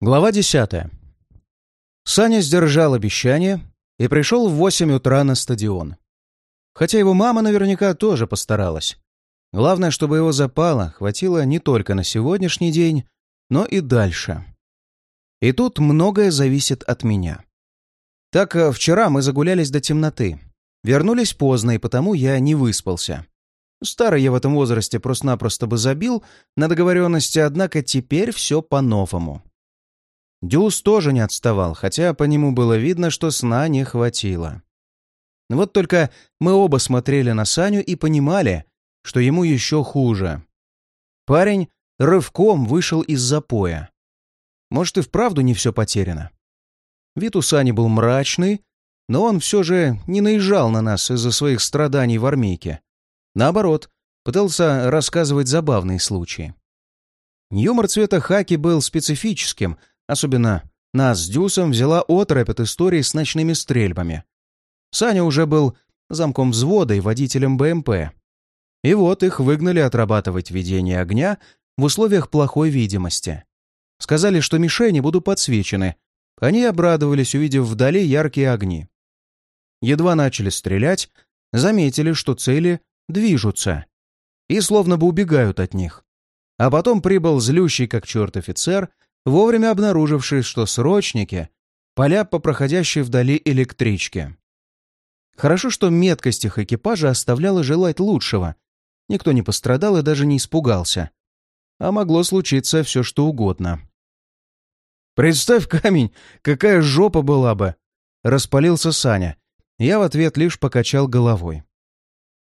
Глава десятая. Саня сдержал обещание и пришел в восемь утра на стадион. Хотя его мама наверняка тоже постаралась. Главное, чтобы его запала хватило не только на сегодняшний день, но и дальше. И тут многое зависит от меня. Так, э, вчера мы загулялись до темноты. Вернулись поздно, и потому я не выспался. Старый я в этом возрасте просто-напросто бы забил на договоренности, однако теперь все по-новому. Дюс тоже не отставал, хотя по нему было видно, что сна не хватило. Вот только мы оба смотрели на Саню и понимали, что ему еще хуже. Парень рывком вышел из запоя. Может, и вправду не все потеряно. Вид у Сани был мрачный, но он все же не наезжал на нас из-за своих страданий в армейке. Наоборот, пытался рассказывать забавные случаи. Юмор цвета хаки был специфическим, Особенно нас с Дюсом взяла отрыв от истории с ночными стрельбами. Саня уже был замком взвода и водителем БМП. И вот их выгнали отрабатывать ведение огня в условиях плохой видимости. Сказали, что мишени будут подсвечены. Они обрадовались, увидев вдали яркие огни. Едва начали стрелять, заметили, что цели движутся и словно бы убегают от них. А потом прибыл злющий как черт офицер вовремя обнаруживший, что срочники палят по проходящей вдали электричке. Хорошо, что меткость их экипажа оставляла желать лучшего. Никто не пострадал и даже не испугался. А могло случиться все, что угодно. «Представь, камень, какая жопа была бы!» — распалился Саня. Я в ответ лишь покачал головой.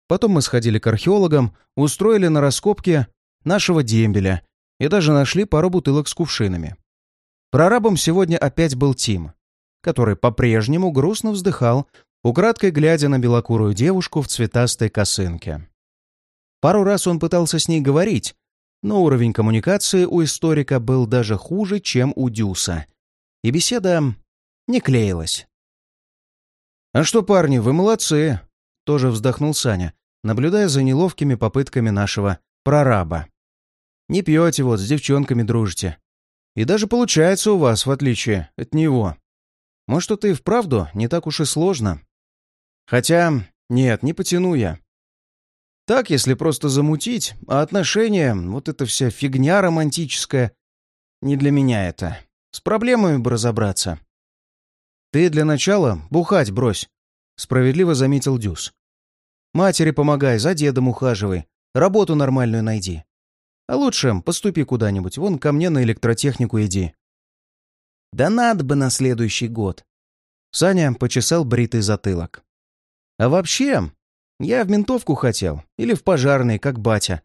Потом мы сходили к археологам, устроили на раскопке нашего дембеля и даже нашли пару бутылок с кувшинами. Прорабом сегодня опять был Тим, который по-прежнему грустно вздыхал, украдкой глядя на белокурую девушку в цветастой косынке. Пару раз он пытался с ней говорить, но уровень коммуникации у историка был даже хуже, чем у Дюса, и беседа не клеилась. «А что, парни, вы молодцы!» — тоже вздохнул Саня, наблюдая за неловкими попытками нашего прораба. Не пьете вот, с девчонками дружите. И даже получается у вас, в отличие от него. Может, это и вправду не так уж и сложно. Хотя, нет, не потяну я. Так, если просто замутить, а отношения, вот эта вся фигня романтическая, не для меня это. С проблемами бы разобраться. Ты для начала бухать брось, справедливо заметил Дюс. Матери помогай, за дедом ухаживай, работу нормальную найди. А лучше поступи куда-нибудь, вон ко мне на электротехнику иди. Да надо бы на следующий год. Саня почесал бритый затылок. А вообще, я в ментовку хотел, или в пожарный, как батя.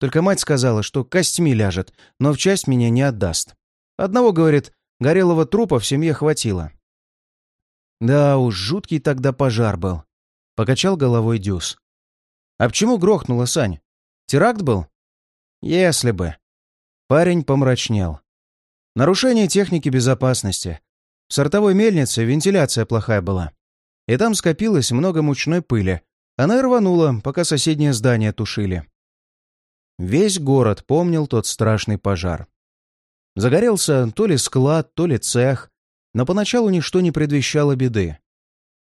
Только мать сказала, что костьми ляжет, но в часть меня не отдаст. Одного, говорит, горелого трупа в семье хватило. Да уж, жуткий тогда пожар был. Покачал головой Дюс. А почему грохнуло, Сань? Теракт был? Если бы. Парень помрачнел. Нарушение техники безопасности. В сортовой мельнице вентиляция плохая была. И там скопилось много мучной пыли. Она рванула, пока соседнее здание тушили. Весь город помнил тот страшный пожар. Загорелся то ли склад, то ли цех, но поначалу ничто не предвещало беды.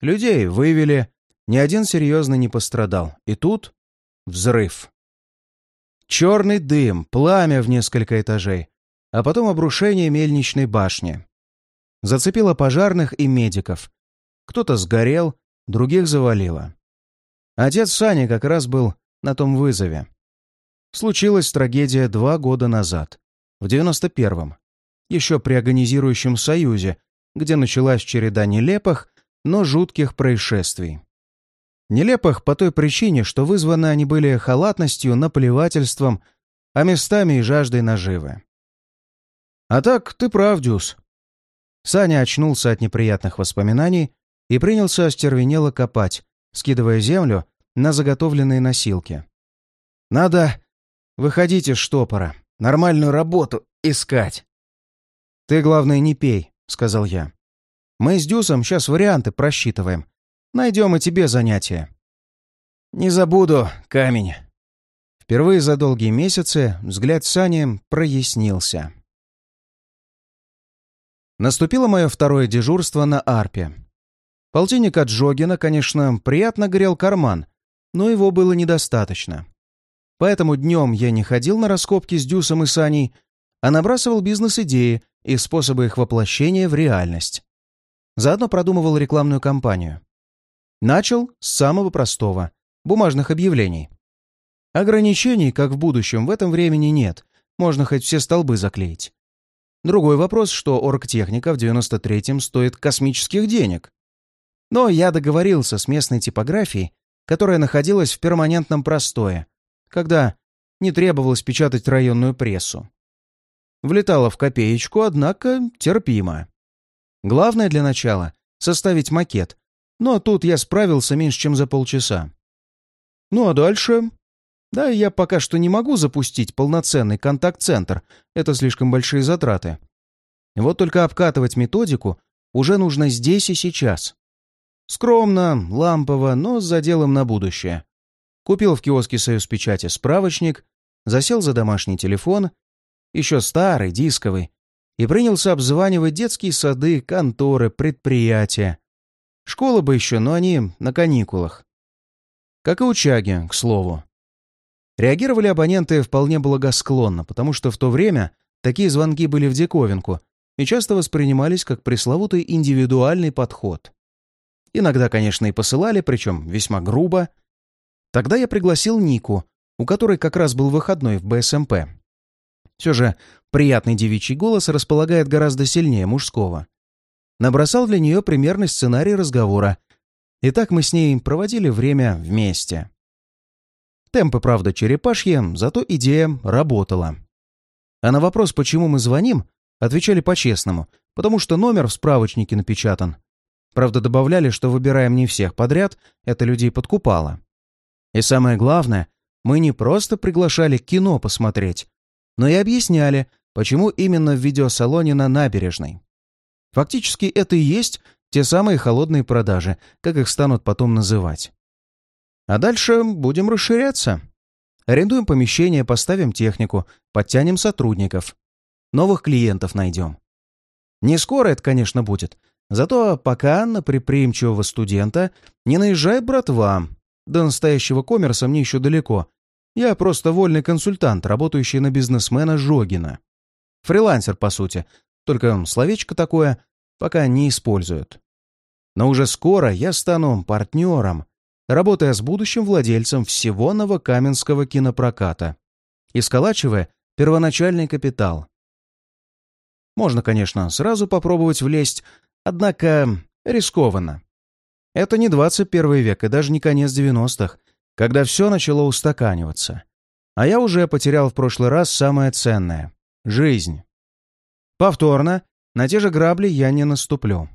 Людей вывели, ни один серьезно не пострадал. И тут взрыв. Черный дым, пламя в несколько этажей, а потом обрушение мельничной башни. Зацепило пожарных и медиков. Кто-то сгорел, других завалило. Отец Сани как раз был на том вызове. Случилась трагедия два года назад, в 91-м, еще при агонизирующем союзе, где началась череда нелепых, но жутких происшествий. Нелепых по той причине, что вызваны они были халатностью, наплевательством, а местами и жаждой наживы. А так, ты прав, Дюс. Саня очнулся от неприятных воспоминаний и принялся остервенело копать, скидывая землю на заготовленные носилки. «Надо выходить из штопора, нормальную работу искать». «Ты, главное, не пей», — сказал я. «Мы с Дюсом сейчас варианты просчитываем, Найдем и тебе занятие. Не забуду, камень. Впервые за долгие месяцы взгляд Сани прояснился. Наступило мое второе дежурство на арпе. Полтинник от Жогина, конечно, приятно грел карман, но его было недостаточно. Поэтому днем я не ходил на раскопки с Дюсом и Саней, а набрасывал бизнес-идеи и способы их воплощения в реальность. Заодно продумывал рекламную кампанию. Начал с самого простого — бумажных объявлений. Ограничений, как в будущем, в этом времени нет, можно хоть все столбы заклеить. Другой вопрос, что оргтехника в 93-м стоит космических денег. Но я договорился с местной типографией, которая находилась в перманентном простое, когда не требовалось печатать районную прессу. Влетала в копеечку, однако терпимо. Главное для начала — составить макет, но тут я справился меньше, чем за полчаса. Ну а дальше да, я пока что не могу запустить полноценный контакт-центр, это слишком большие затраты. Вот только обкатывать методику уже нужно здесь и сейчас. Скромно, лампово, но с заделом на будущее. Купил в киоске «Союз печати» справочник, засел за домашний телефон, еще старый, дисковый, и принялся обзванивать детские сады, конторы, предприятия. Школа бы еще, но они на каникулах. Как и учаги, к слову. Реагировали абоненты вполне благосклонно, потому что в то время такие звонки были в диковинку и часто воспринимались как пресловутый индивидуальный подход. Иногда, конечно, и посылали, причем весьма грубо. Тогда я пригласил Нику, у которой как раз был выходной в БСМП. Все же приятный девичий голос располагает гораздо сильнее мужского. Набросал для нее примерный сценарий разговора. И так мы с ней проводили время вместе. Темпы, правда, черепашьи, зато идея работала. А на вопрос, почему мы звоним, отвечали по-честному, потому что номер в справочнике напечатан. Правда, добавляли, что выбираем не всех подряд, это людей подкупало. И самое главное, мы не просто приглашали кино посмотреть, но и объясняли, почему именно в видеосалоне на набережной. Фактически это и есть те самые холодные продажи, как их станут потом называть. А дальше будем расширяться. Арендуем помещение, поставим технику, подтянем сотрудников. Новых клиентов найдем. Не скоро это, конечно, будет. Зато пока на предприимчивого студента не наезжай, братва. До настоящего коммерса мне еще далеко. Я просто вольный консультант, работающий на бизнесмена Жогина. Фрилансер, по сути. Только словечко такое пока не используют. Но уже скоро я стану партнером, работая с будущим владельцем всего новокаменского кинопроката и сколачивая первоначальный капитал. Можно, конечно, сразу попробовать влезть, однако рискованно. Это не 21 век и даже не конец 90-х, когда все начало устаканиваться. А я уже потерял в прошлый раз самое ценное — жизнь. Повторно на те же грабли я не наступлю.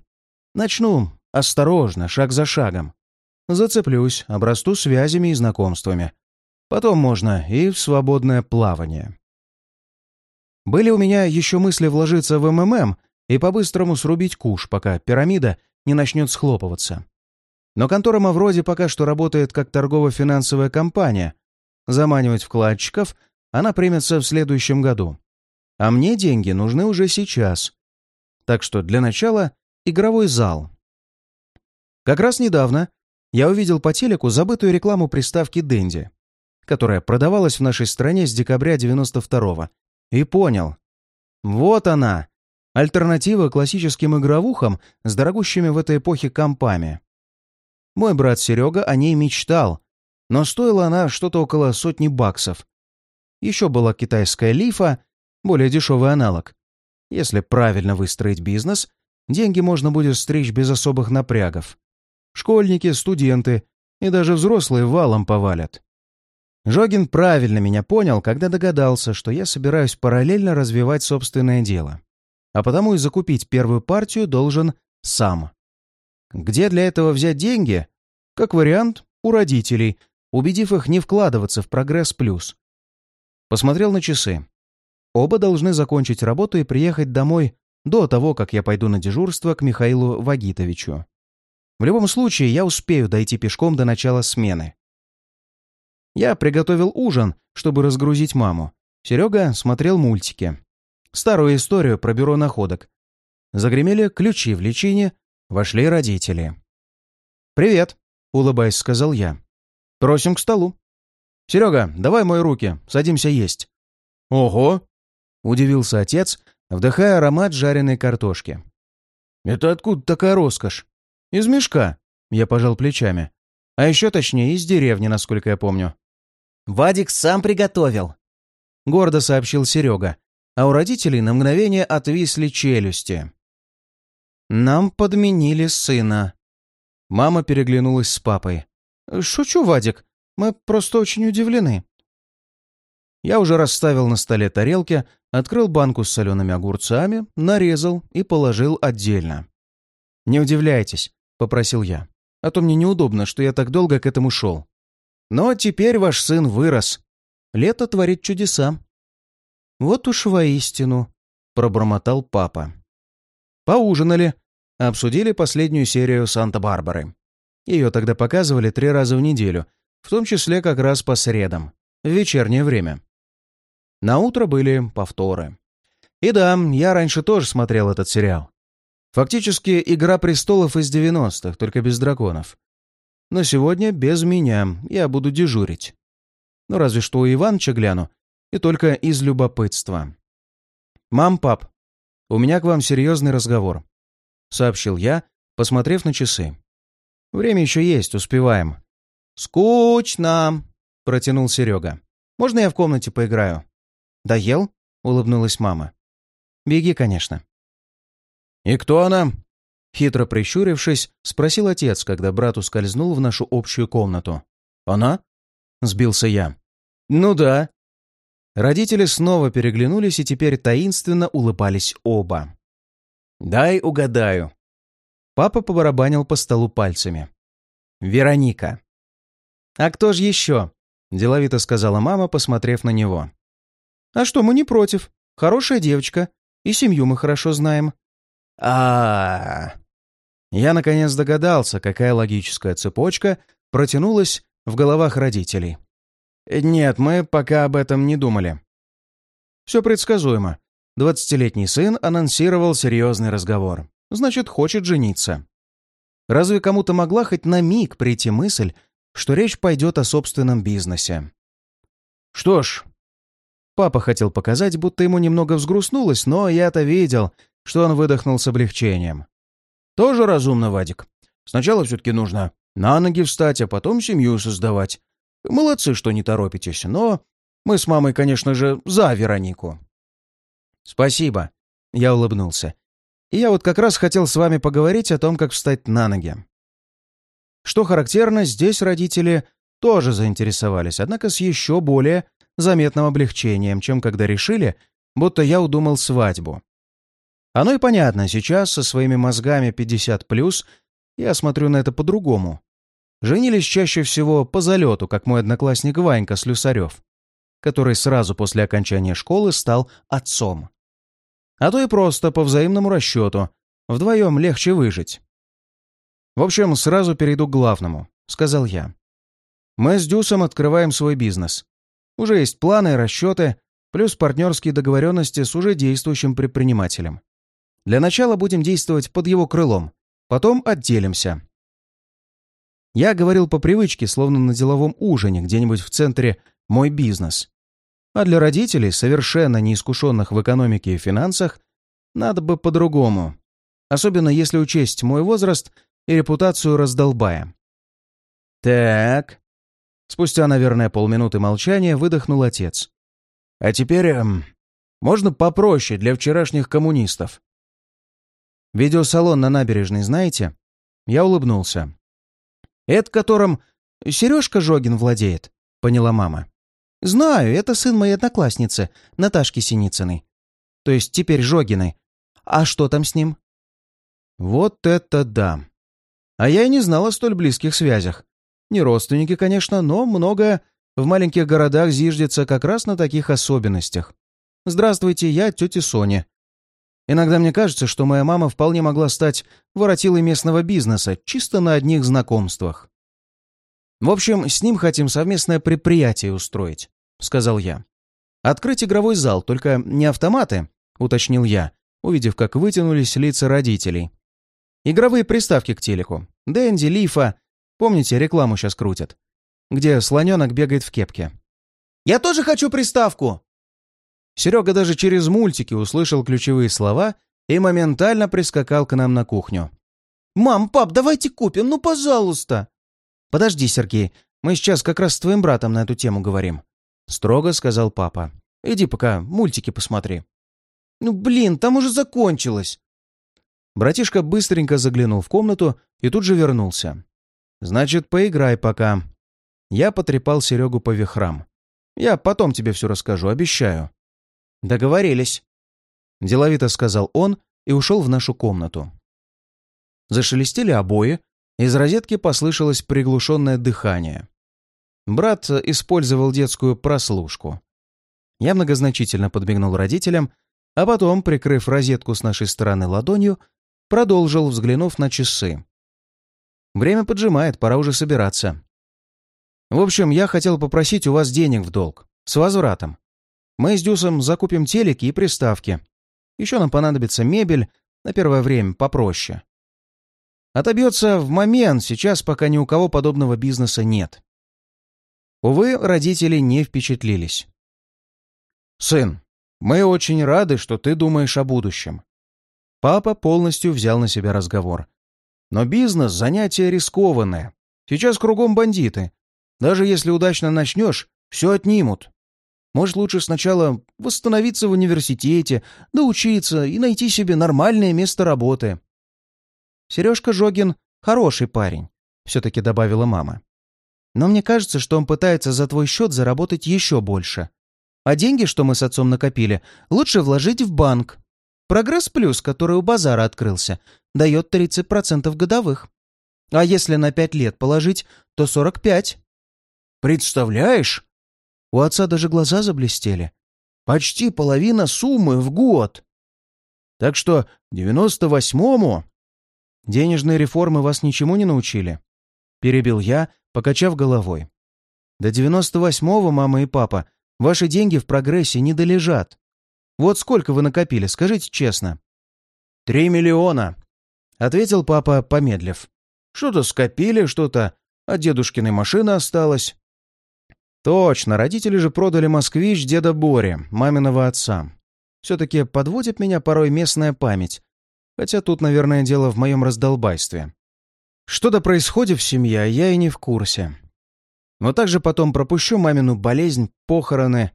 Начну осторожно, шаг за шагом. Зацеплюсь, обрасту связями и знакомствами. Потом можно и в свободное плавание. Были у меня еще мысли вложиться в МММ и по-быстрому срубить куш, пока пирамида не начнет схлопываться. Но контора Мавроди пока что работает как торгово-финансовая компания. Заманивать вкладчиков она примется в следующем году. А мне деньги нужны уже сейчас. Так что для начала игровой зал. Как раз недавно я увидел по телеку забытую рекламу приставки «Дэнди», которая продавалась в нашей стране с декабря 92-го, и понял. Вот она, альтернатива классическим игровухам с дорогущими в этой эпохе компами. Мой брат Серега о ней мечтал, но стоила она что-то около сотни баксов. Еще была китайская лифа, более дешевый аналог. Если правильно выстроить бизнес, деньги можно будет стричь без особых напрягов. Школьники, студенты и даже взрослые валом повалят. Жогин правильно меня понял, когда догадался, что я собираюсь параллельно развивать собственное дело. А потому и закупить первую партию должен сам. Где для этого взять деньги? Как вариант, у родителей, убедив их не вкладываться в прогресс плюс. Посмотрел на часы. Оба должны закончить работу и приехать домой до того, как я пойду на дежурство к Михаилу Вагитовичу. В любом случае, я успею дойти пешком до начала смены. Я приготовил ужин, чтобы разгрузить маму. Серега смотрел мультики. Старую историю про бюро находок. Загремели ключи в личине, вошли родители. «Привет», — улыбаясь, сказал я. «Просим к столу». «Серега, давай мои руки, садимся есть». «Ого!» — удивился отец, вдыхая аромат жареной картошки. «Это откуда такая роскошь?» «Из мешка», — я пожал плечами. «А еще точнее, из деревни, насколько я помню». «Вадик сам приготовил», — гордо сообщил Серега, а у родителей на мгновение отвисли челюсти. «Нам подменили сына». Мама переглянулась с папой. «Шучу, Вадик. Мы просто очень удивлены». Я уже расставил на столе тарелки, открыл банку с солеными огурцами, нарезал и положил отдельно. «Не удивляйтесь», — попросил я, «а то мне неудобно, что я так долго к этому шел. Но теперь ваш сын вырос. Лето творит чудеса». «Вот уж воистину», — пробормотал папа. Поужинали, обсудили последнюю серию «Санта-Барбары». Ее тогда показывали три раза в неделю, в том числе как раз по средам, в вечернее время. На утро были повторы. И да, я раньше тоже смотрел этот сериал. Фактически «Игра престолов» из 90-х, только без драконов. Но сегодня без меня, я буду дежурить. Ну, разве что у Иванча гляну, и только из любопытства. «Мам, пап, у меня к вам серьезный разговор», — сообщил я, посмотрев на часы. «Время еще есть, успеваем». «Скучно», — протянул Серега. «Можно я в комнате поиграю?» «Доел?» — улыбнулась мама. «Беги, конечно». «И кто она?» Хитро прищурившись, спросил отец, когда брат ускользнул в нашу общую комнату. «Она?» — сбился я. «Ну да». Родители снова переглянулись и теперь таинственно улыбались оба. «Дай угадаю». Папа побарабанил по столу пальцами. «Вероника». «А кто же еще?» — деловито сказала мама, посмотрев на него. «А что, мы не против. Хорошая девочка. И семью мы хорошо знаем». А, Я наконец догадался, какая логическая цепочка протянулась в головах родителей. Нет, мы пока об этом не думали. Все предсказуемо. Двадцатилетний сын анонсировал серьезный разговор. Значит, хочет жениться. Разве кому-то могла хоть на миг прийти мысль, что речь пойдет о собственном бизнесе? Что ж, Папа хотел показать, будто ему немного взгрустнулось, но я-то видел, что он выдохнул с облегчением. «Тоже разумно, Вадик. Сначала все-таки нужно на ноги встать, а потом семью создавать. Молодцы, что не торопитесь, но мы с мамой, конечно же, за Веронику». «Спасибо», — я улыбнулся. «И я вот как раз хотел с вами поговорить о том, как встать на ноги». Что характерно, здесь родители тоже заинтересовались, однако с еще более заметным облегчением, чем когда решили, будто я удумал свадьбу. Оно и понятно, сейчас со своими мозгами 50+, я смотрю на это по-другому. Женились чаще всего по залету, как мой одноклассник Ванька Слюсарев, который сразу после окончания школы стал отцом. А то и просто по взаимному расчету, вдвоем легче выжить. «В общем, сразу перейду к главному», — сказал я. «Мы с Дюсом открываем свой бизнес. Уже есть планы расчеты, плюс партнерские договоренности с уже действующим предпринимателем. Для начала будем действовать под его крылом, потом отделимся. Я говорил по привычке, словно на деловом ужине, где-нибудь в центре «мой бизнес». А для родителей, совершенно неискушенных в экономике и финансах, надо бы по-другому. Особенно если учесть мой возраст и репутацию раздолбая. «Так», Спустя, наверное, полминуты молчания выдохнул отец. «А теперь... Эм, можно попроще для вчерашних коммунистов?» «Видеосалон на набережной знаете?» Я улыбнулся. «Это которым Сережка Жогин владеет», — поняла мама. «Знаю, это сын моей одноклассницы, Наташки Синицыной. То есть теперь Жогиной. А что там с ним?» «Вот это да! А я и не знала о столь близких связях. Не родственники, конечно, но многое в маленьких городах зиждется как раз на таких особенностях. «Здравствуйте, я тетя Соня». Иногда мне кажется, что моя мама вполне могла стать воротилой местного бизнеса чисто на одних знакомствах. «В общем, с ним хотим совместное предприятие устроить», — сказал я. «Открыть игровой зал, только не автоматы», — уточнил я, увидев, как вытянулись лица родителей. Игровые приставки к телеку. Дэнди, Лифа. Помните, рекламу сейчас крутят? Где слоненок бегает в кепке. «Я тоже хочу приставку!» Серега даже через мультики услышал ключевые слова и моментально прискакал к нам на кухню. «Мам, пап, давайте купим, ну пожалуйста!» «Подожди, Сергей, мы сейчас как раз с твоим братом на эту тему говорим», — строго сказал папа. «Иди пока мультики посмотри». «Ну блин, там уже закончилось!» Братишка быстренько заглянул в комнату и тут же вернулся. «Значит, поиграй пока». Я потрепал Серегу по вихрам. «Я потом тебе все расскажу, обещаю». «Договорились», — деловито сказал он и ушел в нашу комнату. Зашелестели обои, из розетки послышалось приглушенное дыхание. Брат использовал детскую прослушку. Я многозначительно подмигнул родителям, а потом, прикрыв розетку с нашей стороны ладонью, продолжил, взглянув на часы. Время поджимает, пора уже собираться. В общем, я хотел попросить у вас денег в долг. С возвратом. Мы с Дюсом закупим телеки и приставки. Еще нам понадобится мебель, на первое время попроще. Отобьется в момент, сейчас пока ни у кого подобного бизнеса нет. Увы, родители не впечатлились. «Сын, мы очень рады, что ты думаешь о будущем». Папа полностью взял на себя разговор. «Но бизнес — занятие рискованное. Сейчас кругом бандиты. Даже если удачно начнешь, все отнимут. Может, лучше сначала восстановиться в университете, доучиться и найти себе нормальное место работы. Сережка Жогин — хороший парень, — все-таки добавила мама. Но мне кажется, что он пытается за твой счет заработать еще больше. А деньги, что мы с отцом накопили, лучше вложить в банк. Прогресс Плюс, который у базара открылся, дает 30% годовых. А если на 5 лет положить, то 45. Представляешь? У отца даже глаза заблестели. Почти половина суммы в год. Так что 98-му Денежные реформы вас ничему не научили?» Перебил я, покачав головой. «До девяносто восьмого, мама и папа, ваши деньги в прогрессе не долежат. Вот сколько вы накопили, скажите честно?» «Три миллиона», — ответил папа, помедлив. «Что-то скопили, что-то от дедушкиной машины осталось». «Точно, родители же продали «Москвич» деда Бори, маминого отца. Все-таки подводит меня порой местная память, Хотя тут, наверное, дело в моем раздолбайстве. Что-то происходит в семье, а я и не в курсе. Но также потом пропущу мамину болезнь, похороны.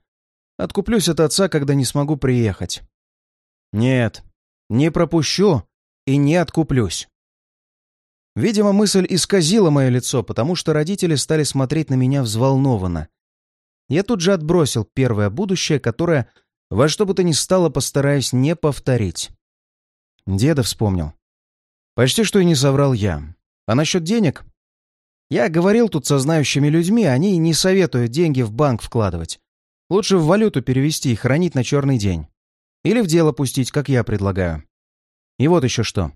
Откуплюсь от отца, когда не смогу приехать. Нет, не пропущу и не откуплюсь. Видимо, мысль исказила мое лицо, потому что родители стали смотреть на меня взволнованно. Я тут же отбросил первое будущее, которое во что бы то ни стало постараюсь не повторить. Деда вспомнил. Почти что и не соврал я. А насчет денег? Я говорил тут со знающими людьми, они не советуют деньги в банк вкладывать. Лучше в валюту перевести и хранить на черный день. Или в дело пустить, как я предлагаю. И вот еще что.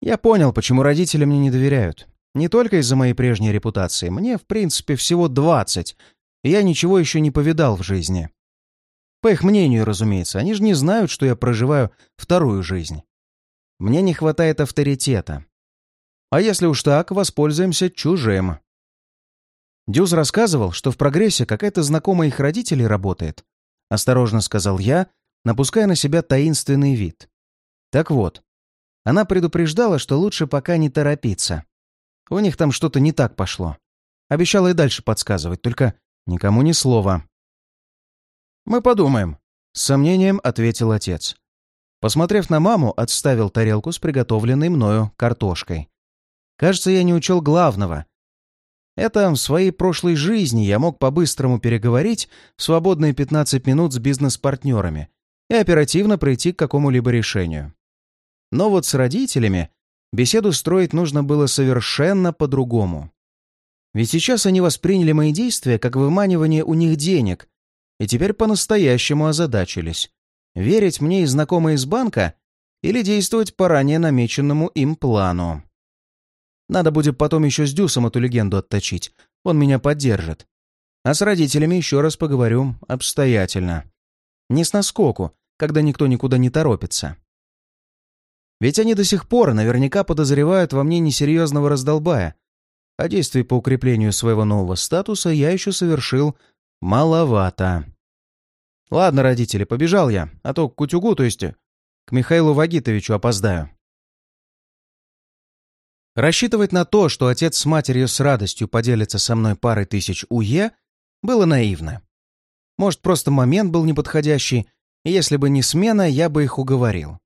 Я понял, почему родители мне не доверяют. Не только из-за моей прежней репутации. Мне, в принципе, всего двадцать, и я ничего еще не повидал в жизни. По их мнению, разумеется, они же не знают, что я проживаю вторую жизнь. Мне не хватает авторитета. А если уж так, воспользуемся чужим. Дюз рассказывал, что в прогрессе какая-то знакомая их родителей работает. Осторожно сказал я, напуская на себя таинственный вид. Так вот, она предупреждала, что лучше пока не торопиться. У них там что-то не так пошло. Обещала и дальше подсказывать, только никому ни слова. «Мы подумаем», — с сомнением ответил отец. Посмотрев на маму, отставил тарелку с приготовленной мною картошкой. Кажется, я не учел главного. Это в своей прошлой жизни я мог по-быстрому переговорить в свободные 15 минут с бизнес-партнерами и оперативно прийти к какому-либо решению. Но вот с родителями беседу строить нужно было совершенно по-другому. Ведь сейчас они восприняли мои действия как выманивание у них денег и теперь по-настоящему озадачились. Верить мне и знакомые из банка или действовать по ранее намеченному им плану. Надо будет потом еще с Дюсом эту легенду отточить, он меня поддержит. А с родителями еще раз поговорю обстоятельно. Не с наскоку, когда никто никуда не торопится. Ведь они до сих пор наверняка подозревают во мне несерьезного раздолбая, а действий по укреплению своего нового статуса я еще совершил маловато. Ладно, родители, побежал я, а то к Кутюгу, то есть к Михаилу Вагитовичу опоздаю. Рассчитывать на то, что отец с матерью с радостью поделятся со мной парой тысяч УЕ, было наивно. Может, просто момент был неподходящий, и если бы не смена, я бы их уговорил.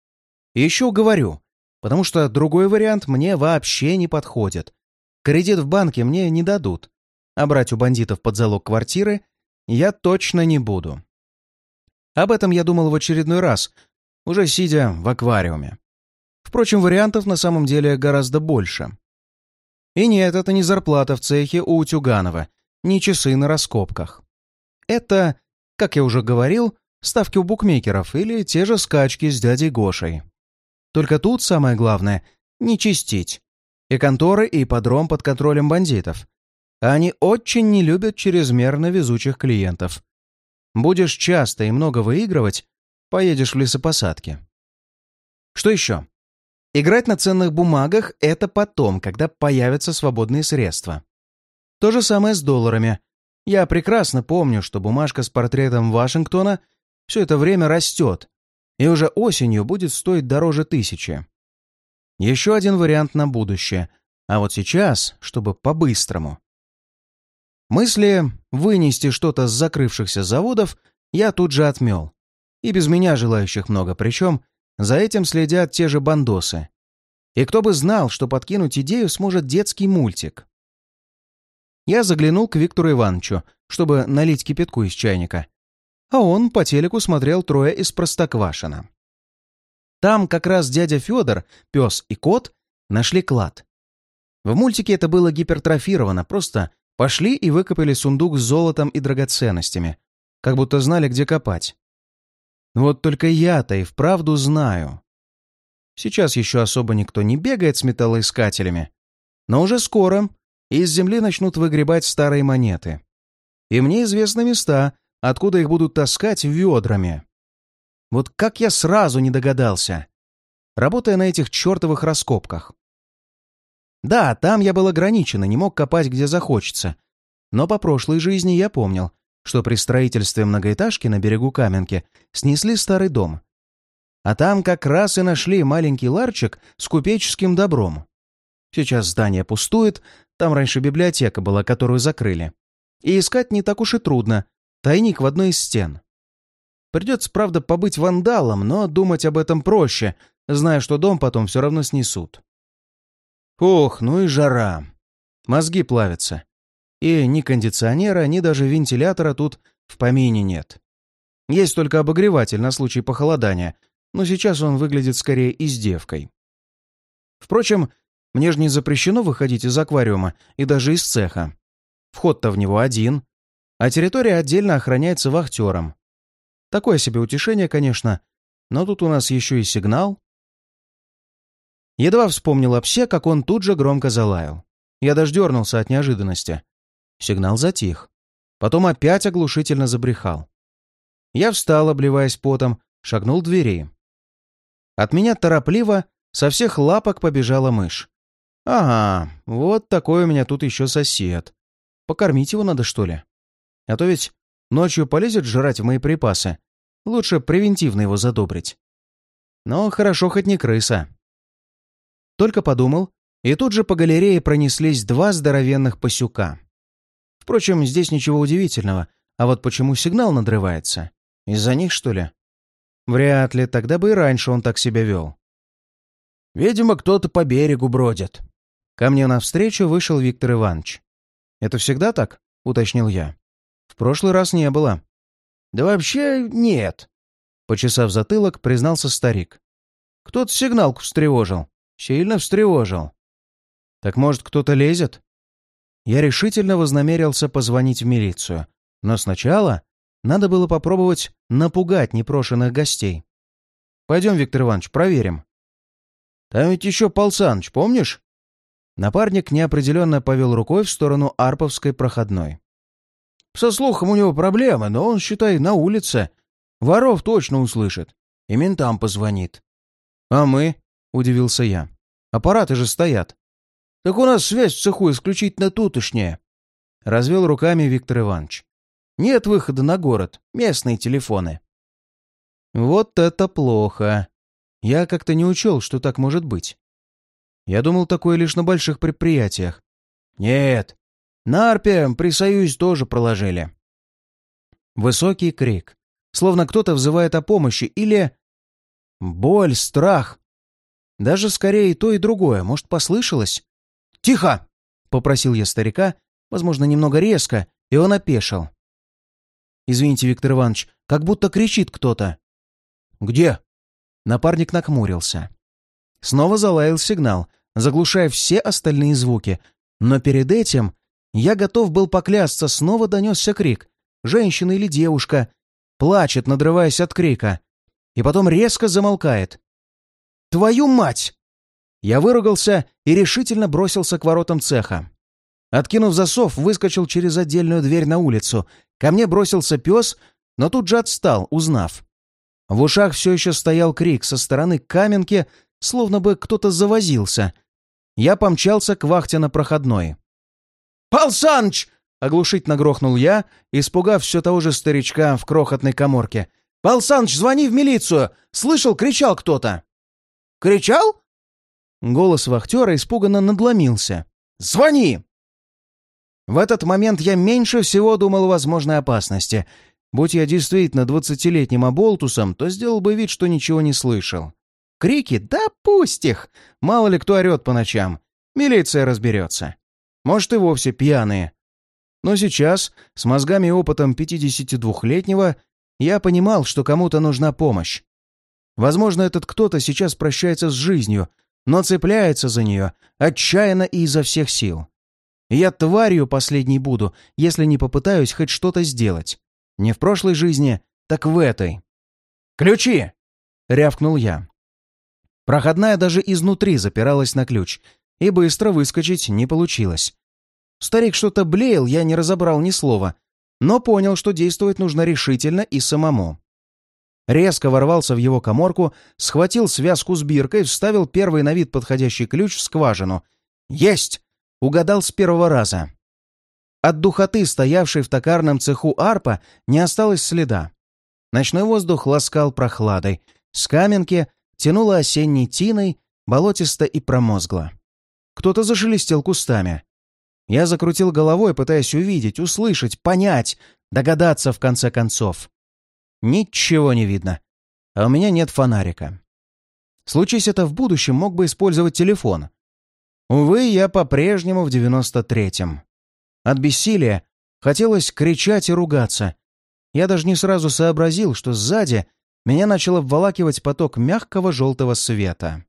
И еще уговорю, потому что другой вариант мне вообще не подходит. Кредит в банке мне не дадут, а брать у бандитов под залог квартиры я точно не буду. Об этом я думал в очередной раз, уже сидя в аквариуме. Впрочем, вариантов на самом деле гораздо больше. И нет, это не зарплата в цехе у Утюганова, не часы на раскопках. Это, как я уже говорил, ставки у букмекеров или те же скачки с дядей Гошей. Только тут самое главное — не чистить. И конторы, и подром под контролем бандитов. Они очень не любят чрезмерно везучих клиентов. Будешь часто и много выигрывать, поедешь в лесопосадки. Что еще? Играть на ценных бумагах — это потом, когда появятся свободные средства. То же самое с долларами. Я прекрасно помню, что бумажка с портретом Вашингтона все это время растет, и уже осенью будет стоить дороже тысячи. Еще один вариант на будущее, а вот сейчас, чтобы по-быстрому. Мысли вынести что-то с закрывшихся заводов я тут же отмел. И без меня желающих много, причем за этим следят те же бандосы. И кто бы знал, что подкинуть идею сможет детский мультик. Я заглянул к Виктору Ивановичу, чтобы налить кипятку из чайника. А он по телеку смотрел трое из Простоквашина. Там как раз дядя Федор, пес и кот нашли клад. В мультике это было гипертрофировано, просто Пошли и выкопали сундук с золотом и драгоценностями, как будто знали, где копать. Вот только я-то и вправду знаю. Сейчас еще особо никто не бегает с металлоискателями, но уже скоро из земли начнут выгребать старые монеты. И мне известны места, откуда их будут таскать ведрами. Вот как я сразу не догадался, работая на этих чертовых раскопках. Да, там я был ограничен и не мог копать, где захочется. Но по прошлой жизни я помнил, что при строительстве многоэтажки на берегу Каменки снесли старый дом. А там как раз и нашли маленький ларчик с купеческим добром. Сейчас здание пустует, там раньше библиотека была, которую закрыли. И искать не так уж и трудно, тайник в одной из стен. Придется, правда, побыть вандалом, но думать об этом проще, зная, что дом потом все равно снесут. Ох, ну и жара. Мозги плавятся. И ни кондиционера, ни даже вентилятора тут в помине нет. Есть только обогреватель на случай похолодания, но сейчас он выглядит скорее издевкой. Впрочем, мне же не запрещено выходить из аквариума и даже из цеха. Вход-то в него один, а территория отдельно охраняется вахтером. Такое себе утешение, конечно, но тут у нас еще и сигнал. Едва вспомнил о псе, как он тут же громко залаял. Я даже дернулся от неожиданности. Сигнал затих. Потом опять оглушительно забрехал. Я встал, обливаясь потом, шагнул к двери. От меня торопливо со всех лапок побежала мышь. «Ага, вот такой у меня тут еще сосед. Покормить его надо, что ли? А то ведь ночью полезет жрать в мои припасы. Лучше превентивно его задобрить. Но хорошо хоть не крыса. Только подумал, и тут же по галерее пронеслись два здоровенных пасюка. Впрочем, здесь ничего удивительного, а вот почему сигнал надрывается? Из-за них, что ли? Вряд ли, тогда бы и раньше он так себя вел. Видимо, кто-то по берегу бродит. Ко мне навстречу вышел Виктор Иванович. «Это всегда так?» — уточнил я. «В прошлый раз не было». «Да вообще нет», — почесав затылок, признался старик. «Кто-то сигналку встревожил. Сильно встревожил. Так может, кто-то лезет? Я решительно вознамерился позвонить в милицию. Но сначала надо было попробовать напугать непрошенных гостей. Пойдем, Виктор Иванович, проверим. Там ведь еще Пал Саныч, помнишь? Напарник неопределенно повел рукой в сторону Арповской проходной. Со слухом у него проблемы, но он, считай, на улице. Воров точно услышит. и ментам позвонит. «А мы?» — удивился я. «Аппараты же стоят». «Так у нас связь в цеху исключительно тутошняя», — развел руками Виктор Иванович. «Нет выхода на город, местные телефоны». «Вот это плохо. Я как-то не учел, что так может быть. Я думал, такое лишь на больших предприятиях. Нет, на Арпе при Союзе тоже проложили». Высокий крик, словно кто-то взывает о помощи, или... Боль, страх. Даже скорее то, и другое. Может, послышалось? «Тихо!» — попросил я старика, возможно, немного резко, и он опешил. «Извините, Виктор Иванович, как будто кричит кто-то». «Где?» Напарник накмурился. Снова залаял сигнал, заглушая все остальные звуки. Но перед этим я готов был поклясться, снова донесся крик. Женщина или девушка. Плачет, надрываясь от крика. И потом резко замолкает. «Твою мать!» Я выругался и решительно бросился к воротам цеха. Откинув засов, выскочил через отдельную дверь на улицу. Ко мне бросился пес, но тут же отстал, узнав. В ушах все еще стоял крик со стороны каменки, словно бы кто-то завозился. Я помчался к вахте на проходной. «Пал Саныч!» — оглушительно грохнул я, испугав все того же старичка в крохотной коморке. «Пал Саныч, звони в милицию! Слышал, кричал кто-то!» «Кричал?» Голос вахтера испуганно надломился. «Звони!» В этот момент я меньше всего думал о возможной опасности — Будь я действительно двадцатилетним оболтусом, то сделал бы вид, что ничего не слышал. Крики? Да пусть их! Мало ли кто орет по ночам. Милиция разберется. Может, и вовсе пьяные. Но сейчас, с мозгами и опытом 52-летнего, я понимал, что кому-то нужна помощь. Возможно, этот кто-то сейчас прощается с жизнью, но цепляется за нее отчаянно и изо всех сил. я тварью последней буду, если не попытаюсь хоть что-то сделать. Не в прошлой жизни, так в этой. «Ключи!» — рявкнул я. Проходная даже изнутри запиралась на ключ, и быстро выскочить не получилось. Старик что-то блеял, я не разобрал ни слова, но понял, что действовать нужно решительно и самому. Резко ворвался в его коморку, схватил связку с биркой, вставил первый на вид подходящий ключ в скважину. «Есть!» — угадал с первого раза. От духоты, стоявшей в токарном цеху арпа, не осталось следа. Ночной воздух ласкал прохладой. С каменки тянуло осенней тиной, болотисто и промозгло. Кто-то зашелестел кустами. Я закрутил головой, пытаясь увидеть, услышать, понять, догадаться в конце концов. Ничего не видно. А у меня нет фонарика. Случись это в будущем, мог бы использовать телефон. Увы, я по-прежнему в девяносто третьем. От бессилия хотелось кричать и ругаться. Я даже не сразу сообразил, что сзади меня начал обволакивать поток мягкого желтого света.